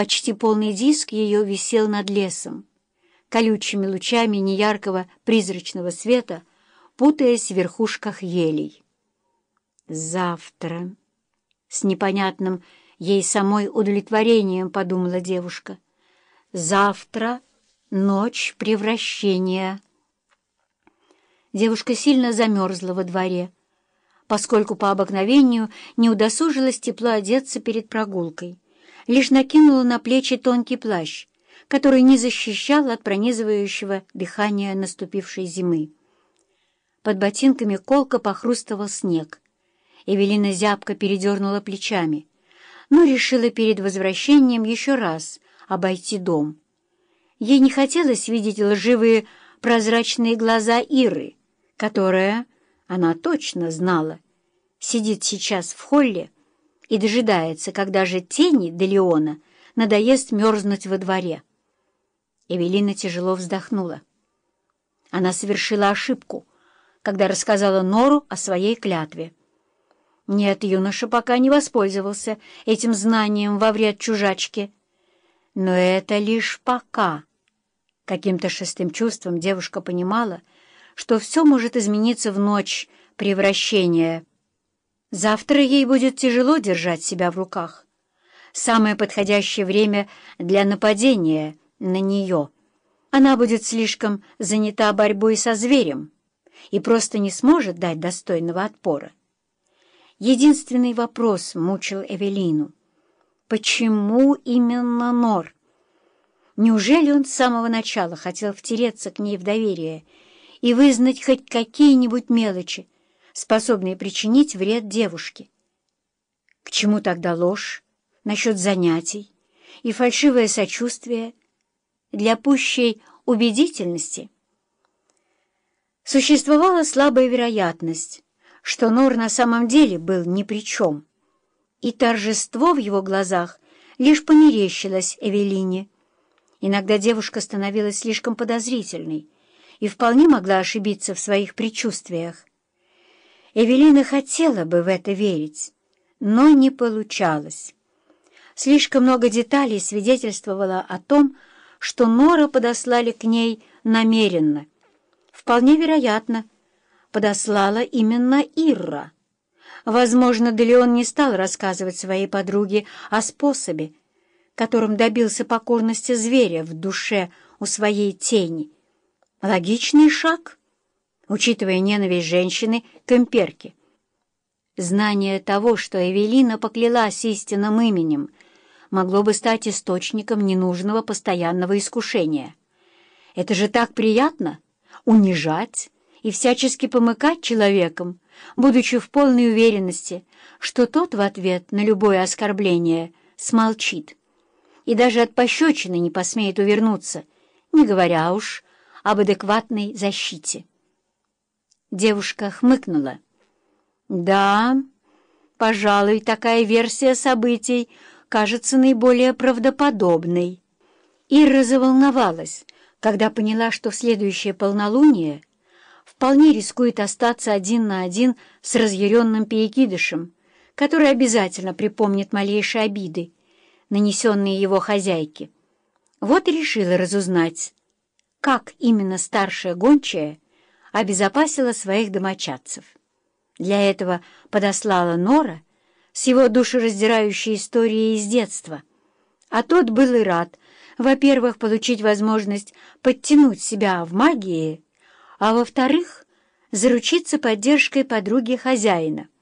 Почти полный диск ее висел над лесом, колючими лучами неяркого призрачного света, путаясь в верхушках елей. «Завтра!» — с непонятным ей самой удовлетворением подумала девушка. «Завтра ночь превращения!» Девушка сильно замерзла во дворе, поскольку по обыкновению не удосужилась тепло одеться перед прогулкой, лишь накинула на плечи тонкий плащ, который не защищал от пронизывающего дыхания наступившей зимы. Под ботинками колко похрустывал снег. Эвелина зябко передернула плечами, но решила перед возвращением еще раз обойти дом. Ей не хотелось видеть лживые прозрачные глаза Иры, которая, она точно знала, сидит сейчас в холле и дожидается, когда же тени Делеона надоест мерзнуть во дворе. Эвелина тяжело вздохнула. Она совершила ошибку, когда рассказала Нору о своей клятве. Нет, юноша пока не воспользовался этим знанием во вред чужачки. Но это лишь пока. Каким-то шестым чувством девушка понимала, что все может измениться в ночь превращения. Завтра ей будет тяжело держать себя в руках. Самое подходящее время для нападения на нее. Она будет слишком занята борьбой со зверем и просто не сможет дать достойного отпора. Единственный вопрос мучил Эвелину. Почему именно Нор? Неужели он с самого начала хотел втереться к ней в доверие и вызнать хоть какие-нибудь мелочи, способные причинить вред девушке. К чему тогда ложь насчет занятий и фальшивое сочувствие для пущей убедительности? Существовала слабая вероятность, что Нор на самом деле был ни при чем, и торжество в его глазах лишь померещилось Эвелине. Иногда девушка становилась слишком подозрительной, и вполне могла ошибиться в своих предчувствиях. Эвелина хотела бы в это верить, но не получалось. Слишком много деталей свидетельствовало о том, что Нора подослали к ней намеренно. Вполне вероятно, подослала именно Ирра. Возможно, Делеон не стал рассказывать своей подруге о способе, которым добился покорности зверя в душе у своей тени — Логичный шаг, учитывая ненависть женщины к имперке. Знание того, что Эвелина поклялась истинным именем, могло бы стать источником ненужного постоянного искушения. Это же так приятно — унижать и всячески помыкать человеком, будучи в полной уверенности, что тот в ответ на любое оскорбление смолчит и даже от пощечины не посмеет увернуться, не говоря уж об адекватной защите. Девушка хмыкнула. «Да, пожалуй, такая версия событий кажется наиболее правдоподобной». Ира заволновалась, когда поняла, что в следующее полнолуние вполне рискует остаться один на один с разъяренным перекидышем, который обязательно припомнит малейшие обиды, нанесенные его хозяйке. Вот и решила разузнать, как именно старшая гончая обезопасила своих домочадцев. Для этого подослала Нора с его душераздирающей историей из детства, а тот был и рад, во-первых, получить возможность подтянуть себя в магии, а во-вторых, заручиться поддержкой подруги хозяина —